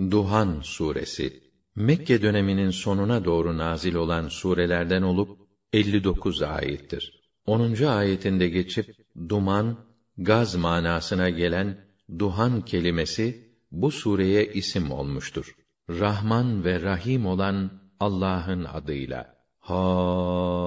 Duhan suresi Mekke döneminin sonuna doğru nazil olan surelerden olup 59 ayettir. 10. ayetinde geçip duman, gaz manasına gelen duhan kelimesi bu sureye isim olmuştur. Rahman ve Rahim olan Allah'ın adıyla. Hamim.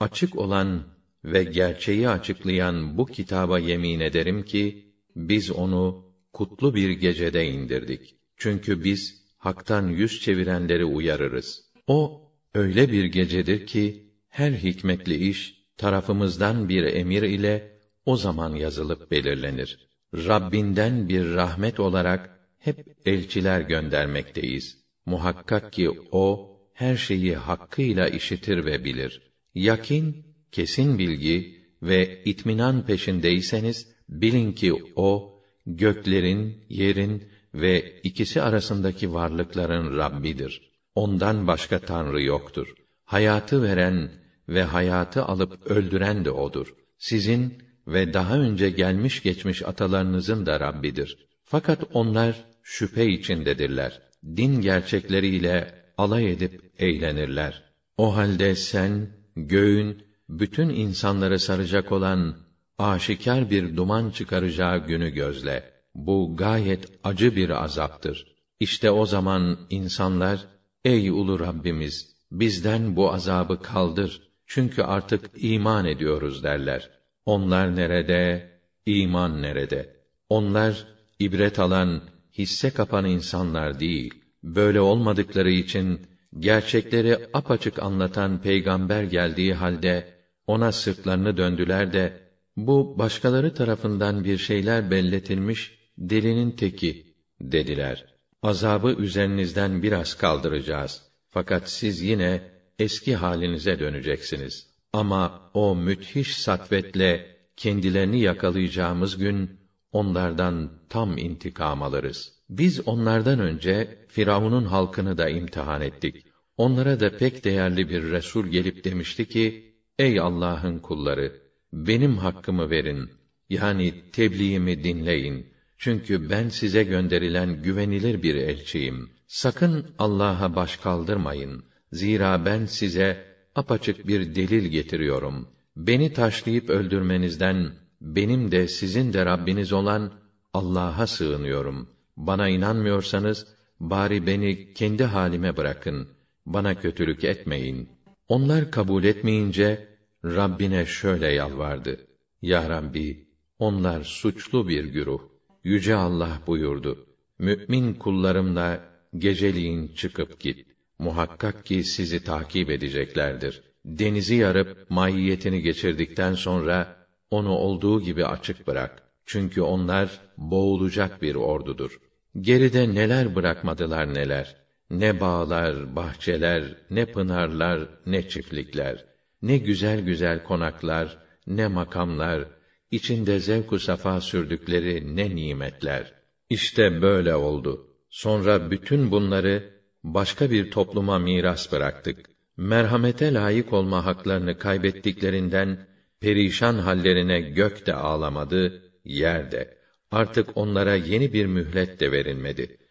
Açık olan ve gerçeği açıklayan bu kitaba yemin ederim ki biz onu kutlu bir gecede indirdik. Çünkü biz haktan yüz çevirenleri uyarırız. O öyle bir gecedir ki her hikmetli iş tarafımızdan bir emir ile o zaman yazılıp belirlenir. Rabbinden bir rahmet olarak hep elçiler göndermekteyiz. Muhakkak ki o her şeyi hakkıyla işitir ve bilir. Yakin, kesin bilgi ve itminan peşindeyseniz bilin ki o göklerin, yerin ve ikisi arasındaki varlıkların Rabbidir. Ondan başka tanrı yoktur. Hayatı veren ve hayatı alıp öldüren de odur. Sizin ve daha önce gelmiş geçmiş atalarınızın da Rabbidir. Fakat onlar şüphe içindedirler. Din gerçekleriyle alay edip eğlenirler. O halde sen göğün bütün insanları saracak olan aşikar bir duman çıkaracağı günü gözle. Bu gayet acı bir azaptır. İşte o zaman insanlar, ey ulu Rabbimiz, bizden bu azabı kaldır. Çünkü artık iman ediyoruz derler. Onlar nerede? İman nerede? Onlar ibret alan, hisse kapan insanlar değil. Böyle olmadıkları için gerçekleri apaçık anlatan peygamber geldiği halde ona sırtlarını döndüler de bu başkaları tarafından bir şeyler belletilmiş delinin teki dediler. Azabı üzerinizden biraz kaldıracağız. Fakat siz yine eski halinize döneceksiniz. Ama o müthiş satvetle kendilerini yakalayacağımız gün onlardan tam intikam alırız. Biz onlardan önce Firavun'un halkını da imtihan ettik. Onlara da pek değerli bir resul gelip demişti ki: Ey Allah'ın kulları, benim hakkımı verin. Yani tebliğimi dinleyin. Çünkü ben size gönderilen güvenilir bir elçiyim. Sakın Allah'a baş kaldırmayın. Zira ben size apaçık bir delil getiriyorum. Beni taşlayıp öldürmenizden benim de sizin de Rabbiniz olan Allah'a sığınıyorum. Bana inanmıyorsanız bari beni kendi halime bırakın. Bana kötülük etmeyin. Onlar kabul etmeyince Rabbine şöyle yalvardı. Ya Rabbi, onlar suçlu bir güruh. Yüce Allah buyurdu. Mü'min kullarımla geceliğin çıkıp git. Muhakkak ki sizi takip edeceklerdir. Denizi yarıp mahiyetini geçirdikten sonra onu olduğu gibi açık bırak. Çünkü onlar boğulacak bir ordudur. Geride neler bırakmadılar neler. Ne bağlar, bahçeler, ne pınarlar, ne çiftlikler. Ne güzel güzel konaklar, ne makamlar, içinde zevk-u safa sürdükleri ne nimetler. İşte böyle oldu. Sonra bütün bunları başka bir topluma miras bıraktık. Merhamete layık olma haklarını kaybettiklerinden perişan hallerine gök de ağlamadı, yer de. Artık onlara yeni bir mühlet de verilmedi.